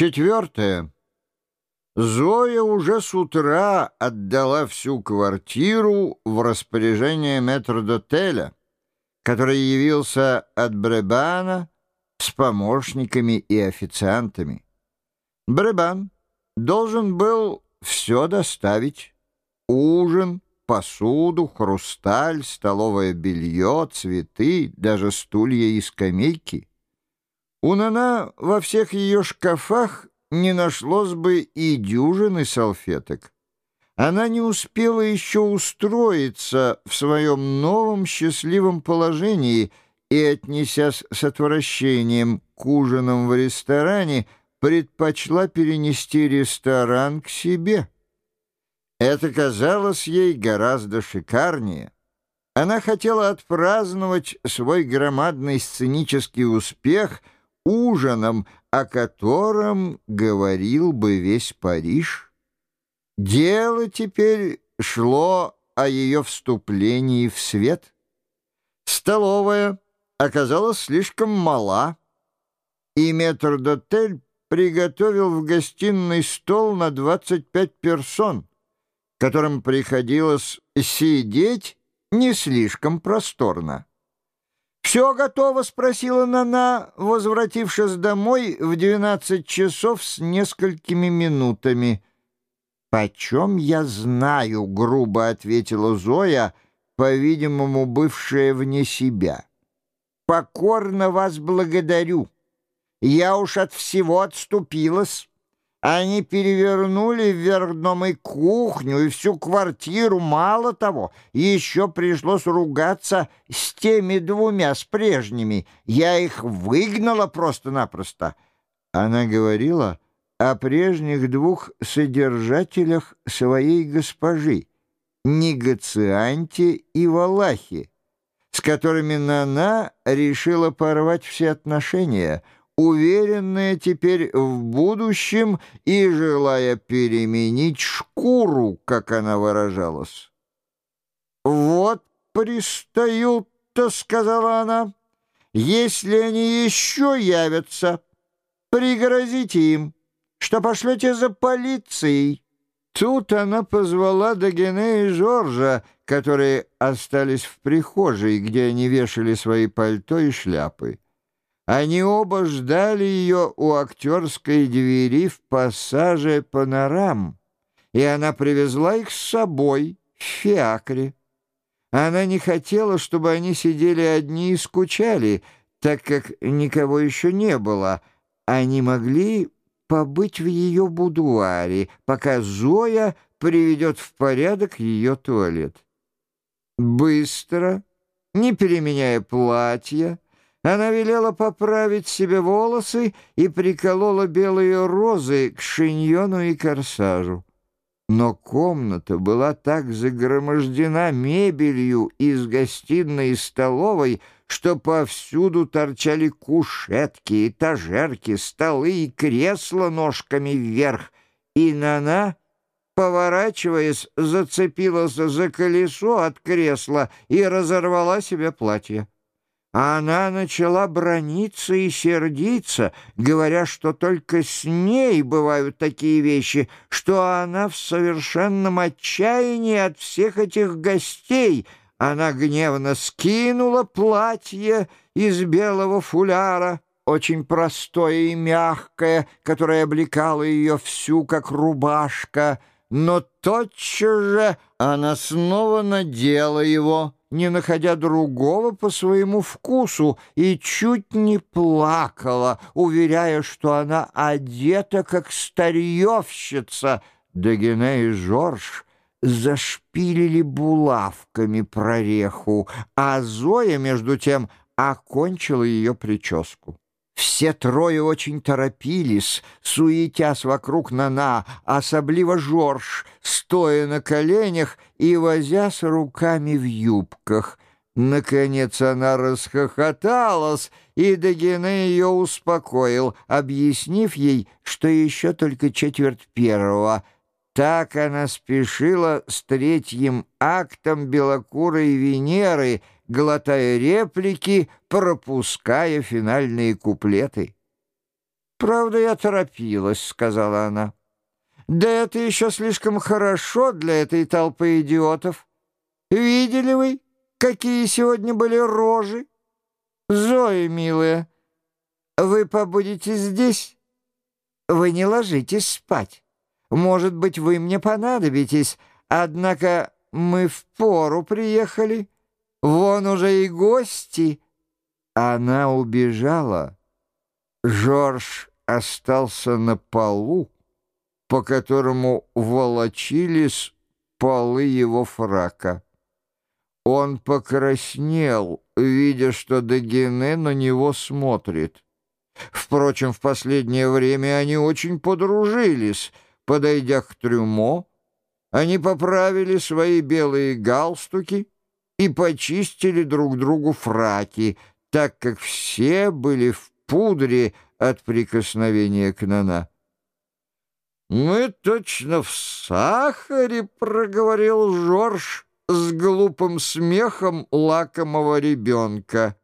Четвертое. Зоя уже с утра отдала всю квартиру в распоряжение метрдотеля, который явился от Бребана с помощниками и официантами. Бребан должен был все доставить. Ужин, посуду, хрусталь, столовое белье, цветы, даже стулья и скамейки. У Нана во всех ее шкафах не нашлось бы и дюжины салфеток. Она не успела еще устроиться в своем новом счастливом положении и, отнесясь с отвращением к ужинам в ресторане, предпочла перенести ресторан к себе. Это казалось ей гораздо шикарнее. Она хотела отпраздновать свой громадный сценический успех — ужином, о котором говорил бы весь Париж. Дело теперь шло о ее вступлении в свет. Столовая оказалась слишком мала, и метрдотель приготовил в гостиной стол на 25 персон, которым приходилось сидеть не слишком просторно. «Все готово?» — спросила Нана, возвратившись домой в двенадцать часов с несколькими минутами. «Почем я знаю?» — грубо ответила Зоя, по-видимому, бывшая вне себя. «Покорно вас благодарю. Я уж от всего отступилась». Они перевернули вверх дном и кухню, и всю квартиру. Мало того, еще пришлось ругаться с теми двумя, с прежними. Я их выгнала просто-напросто. Она говорила о прежних двух содержателях своей госпожи, Негацианте и Валахе, с которыми Нана решила порвать все отношения — уверенная теперь в будущем и желая переменить шкуру, как она выражалась. «Вот пристают-то», — сказала она, — «если они еще явятся, пригрозите им, что пошлете за полицией». Тут она позвала Дагене и Жоржа, которые остались в прихожей, где они вешали свои пальто и шляпы. Они оба ждали ее у актерской двери в пассаже «Панорам», и она привезла их с собой в фиакре. Она не хотела, чтобы они сидели одни и скучали, так как никого еще не было. Они могли побыть в ее будуаре, пока Зоя приведет в порядок ее туалет. Быстро, не переменяя платья, она велела поправить себе волосы и приколола белые розы к шиньону и корсажу. Но комната была так загромождена мебелью из гостиной и столовой, что повсюду торчали кушетки, этажерки, столы и кресла ножками вверх, и Нана, поворачиваясь, зацепилась за колесо от кресла и разорвала себе платье. Она начала брониться и сердиться, говоря, что только с ней бывают такие вещи, что она в совершенном отчаянии от всех этих гостей. Она гневно скинула платье из белого фуляра, очень простое и мягкое, которое облекало ее всю, как рубашка, но тотчас же она снова надела его — не находя другого по своему вкусу, и чуть не плакала, уверяя, что она одета как старьевщица. Дагене и Жорж зашпилили булавками прореху, а Зоя, между тем, окончила ее прическу. Все трое очень торопились, суетясь вокруг Нана, особливо Жорж, стоя на коленях и возясь руками в юбках. Наконец она расхохоталась, и Дагене ее успокоил, объяснив ей, что еще только четверть первого. Так она спешила с третьим актом белокурой Венеры — глотая реплики, пропуская финальные куплеты. «Правда, я торопилась», — сказала она. «Да это еще слишком хорошо для этой толпы идиотов. Видели вы, какие сегодня были рожи? Зоя, милая, вы побудете здесь? Вы не ложитесь спать. Может быть, вы мне понадобитесь, однако мы в пору приехали. Вон уже и гости». Она убежала. Жорж остался на полу, по которому волочились полы его фрака. Он покраснел, видя, что Дагене на него смотрит. Впрочем, в последнее время они очень подружились. Подойдя к трюмо, они поправили свои белые галстуки и почистили друг другу фраки, так как все были в пудре от прикосновения к Нана. «Мы точно в сахаре», — проговорил Жорж с глупым смехом лакомого ребенка.